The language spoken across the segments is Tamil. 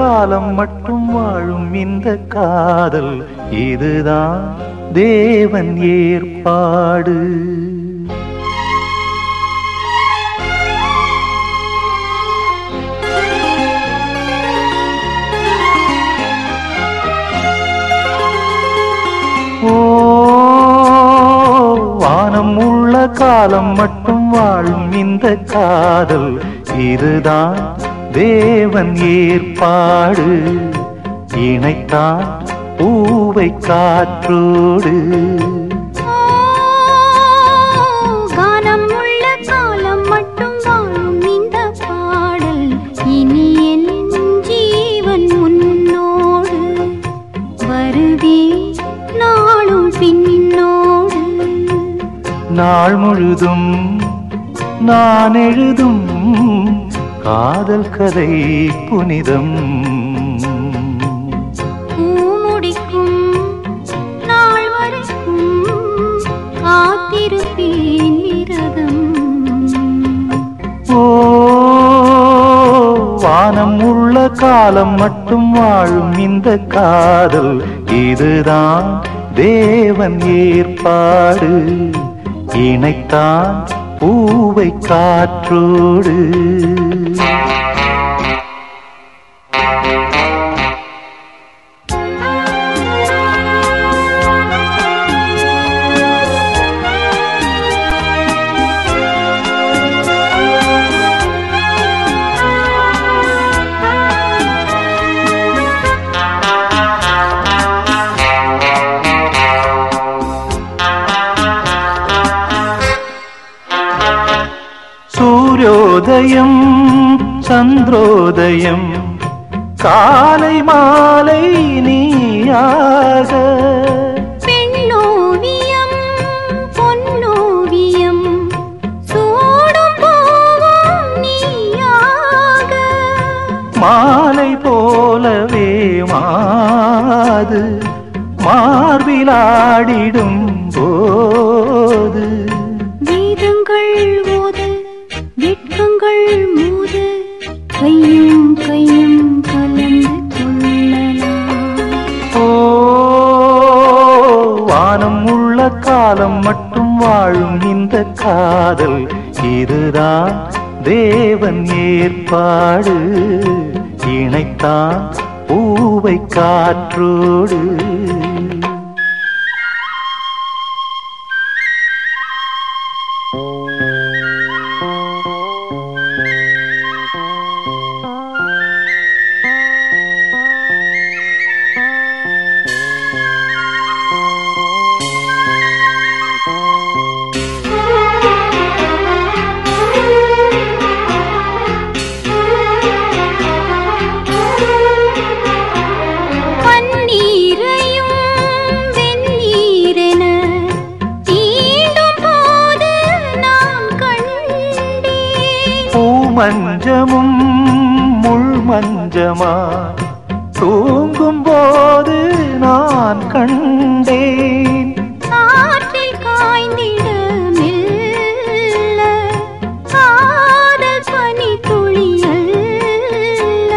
காலம் மட்டும் வாழும் இந்த காதல். இதுதான் தேவன் ஏற்பாடு. வானம் உள்ள காலம் மட்டும் வாழும் இந்த காதல். இதுதான் தேவன் ஏற்பாடு இணைத்தான் பூவை காற்றோடு. கானம் உள்ள காலம் மட்டும் வாழும் இந்த பாடல் இனி என் ஜீவன் உன்னோடு. வருவே நாளும் பின்னோடு. நாள் முழுதும் நான் எழுதும் காதல் கதை புனிதம். பூமுடிக்கும் நாள் வரைக்கும் காத்திருப்பேன் விரதம். ஓ வானம் உள்ள காலம் மட்டும் வாழும் இந்த காதல். இதுதான் தேவன் ஏற்பாடு. இணைத்தான் பூவை காற்றோடு. சூரியோதயம் சந்திரோதயம். காலை மாலை நீயாக. பெண்ணோவியம் பொன்னோவியம் மாலை போலவே மாது மார்பிலாடிடும் காலம் மட்டும் வாழும் இந்த காதல். இதுதான் தேவன் ஏற்பாடு. இணைத்தான் பூவை காற்றோடு. பூமஞ்சமும் முள் மஞ்சமா? தூங்கும் போது நான் கண்டேன். காற்றில் காய்ந்திட பனி துளியல்ல.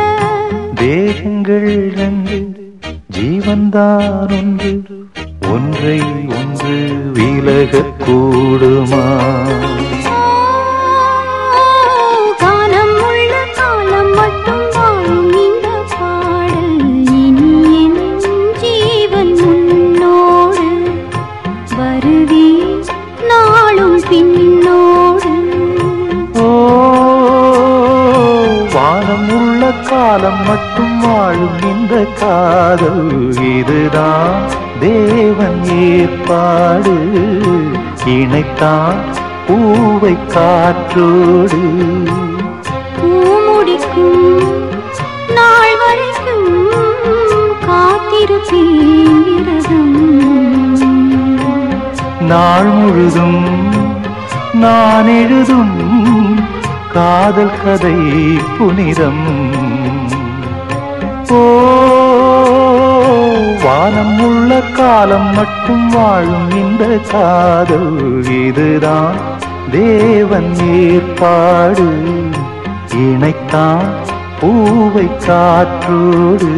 தேகங்கள் ரெண்டு ஜீவன்தான் ஒன்று ஒன்றை ஒன்று விலகக் காலம் மட்டும் வாழும் இந்த காதல் இதுதான். தேவன் ஏற்பாடு. இணைத்தான் பூவை காற்றோடு. பூமுடிக்கும் நாள் வரைக்கும் காத்திருப்பேன் விரதம் நாள் முழுதும் நான் எழுதும் காதல் கதை புனிதம். ஓ வானம் உள்ள காலம் மட்டும் வாழும் இந்த காதல் இதுதான். தேவன் ஏற்பாடு இணைத்தான் பூவை காற்றோடு.